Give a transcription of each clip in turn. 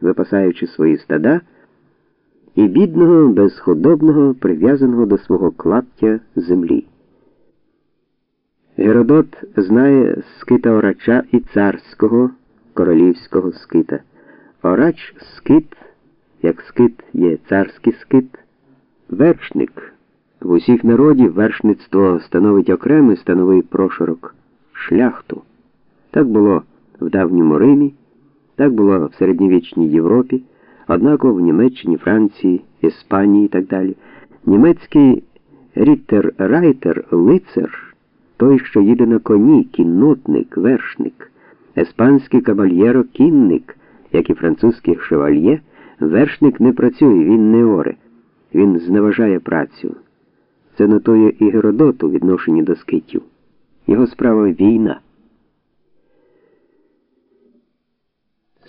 випасаючи свої стада, і бідного, безхудобного, прив'язаного до свого клаптя землі. Геродот знає скита орача і царського королівського скита. Ороч скит, як скит є царський скит, вершник. В усіх народів вершництво становить окремий становий прошарок шляхту. Так було в давньому Римі, так було в середньовічній Європі, однаково в Німеччині, Франції, Іспанії і так далі. Німецький ріттер-райтер, лицар, той, що їде на коні, кіннотник, вершник, еспанський кабальєро кінник, як і французький шевальє, вершник не працює, він не оре, він зневажає працю. Це нотує і Геродот у відношенні до скитів. Його справа війна.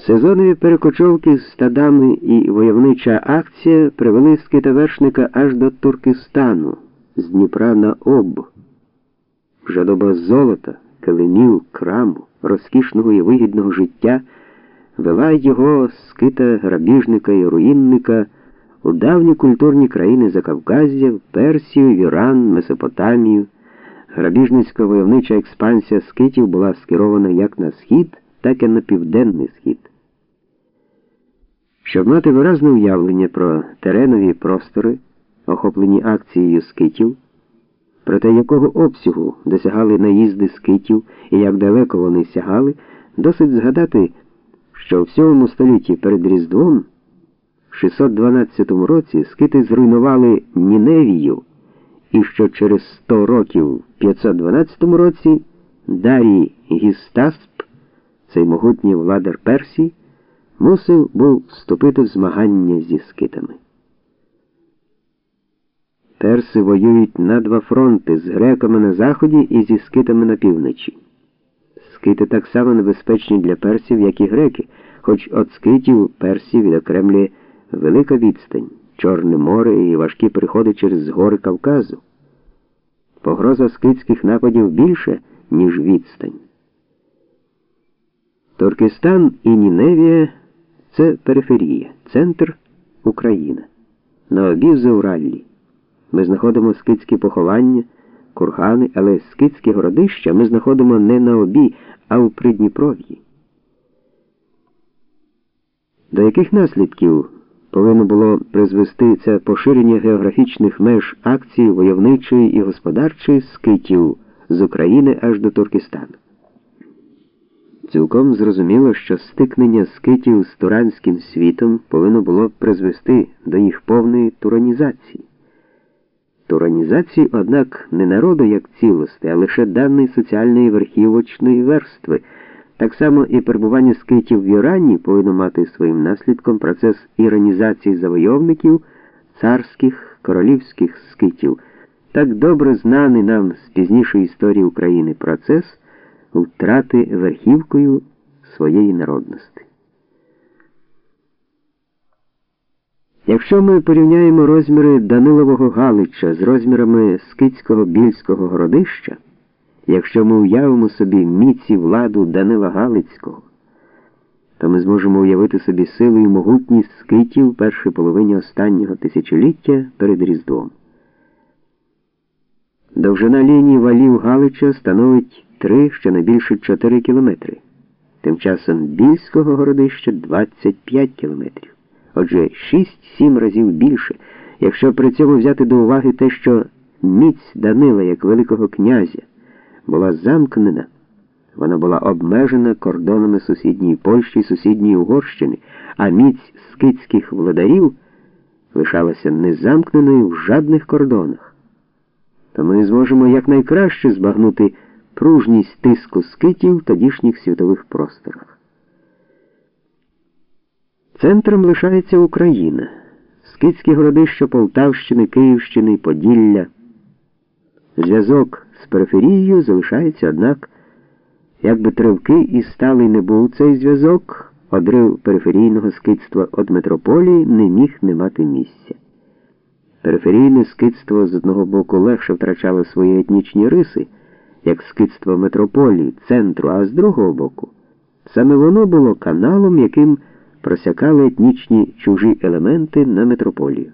Сезонові перекочовки з стадами і войовнича акція привели скитовершника аж до Туркестану, з Дніпра на Об. Жадоба золота, килимів, краму, розкішного і вигідного життя вела його скита грабіжника і руїнника у давні культурні країни Закавказя, Персію, Іран, Месопотамію. Грабіжницька войовнича експансія скитів була скерована як на схід, так і на південний схід. Щоб мати виразне уявлення про теренові простори, охоплені акцією скитів, про те, якого обсягу досягали наїзди скитів і як далеко вони сягали, досить згадати, що в 7 столітті перед Різдвом, в 612 році, скити зруйнували Ніневію, і що через 100 років в 512 році Дарій Гістасп, цей могутній владар Персії, мусив був вступити в змагання зі скитами. Перси воюють на два фронти з греками на заході і зі скитами на півночі. Скити так само небезпечні для персів, як і греки, хоч від скитів персів відокремлює велика відстань, Чорне море і важкі переходи через гори Кавказу. Погроза скитських нападів більше, ніж відстань. Туркестан і Ніневія це периферія, центр Україна. На обів Заураллі. Ми знаходимо скитські поховання, кургани, але скитські городища ми знаходимо не на обі, а у Придніпров'ї. До яких наслідків повинно було призвести це поширення географічних меж акції войовничої і господарчої скитів з України аж до Туркестану? Цілком зрозуміло, що стикнення скитів з туранським світом повинно було призвести до їх повної туранізації. Туранізації, однак, не народу як цілості, а лише даної соціальної верхівочної верстви. Так само і перебування скитів в Ірані повинно мати своїм наслідком процес іранізації завойовників царських королівських скитів. Так добре знаний нам з пізнішої історії України процес втрати верхівкою своєї народності. Якщо ми порівняємо розміри Данилового Галича з розмірами Скицького більського городища, якщо ми уявимо собі міці владу Данила Галицького, то ми зможемо уявити собі силу і могутність скитів першої половині останнього тисячоліття перед Різдвом. Довжина лінії валів Галича становить 3, щонайбільше 4 кілометри. Тим часом більського городища 25 кілометрів. Отже, 6-7 разів більше, якщо при цьому взяти до уваги те, що міць Данила як Великого князя була замкнена, вона була обмежена кордонами сусідньої Польщі і сусідньої Угорщини, а міць скитських владарів лишалася незамкненою в жадних кордонах. То ми зможемо якнайкраще збагнути пружність тиску скитів в тодішніх світових просторах. Центром лишається Україна, скитські городища Полтавщини, Київщини, Поділля. Зв'язок з периферією залишається, однак, якби тривкий і сталий не був цей зв'язок, одрив периферійного скитства від метрополії не міг не мати місця. Периферійне скидство з одного боку легше втрачало свої етнічні риси, як скидство метрополії, центру, а з другого боку, саме воно було каналом, яким просякали етнічні чужі елементи на метрополію.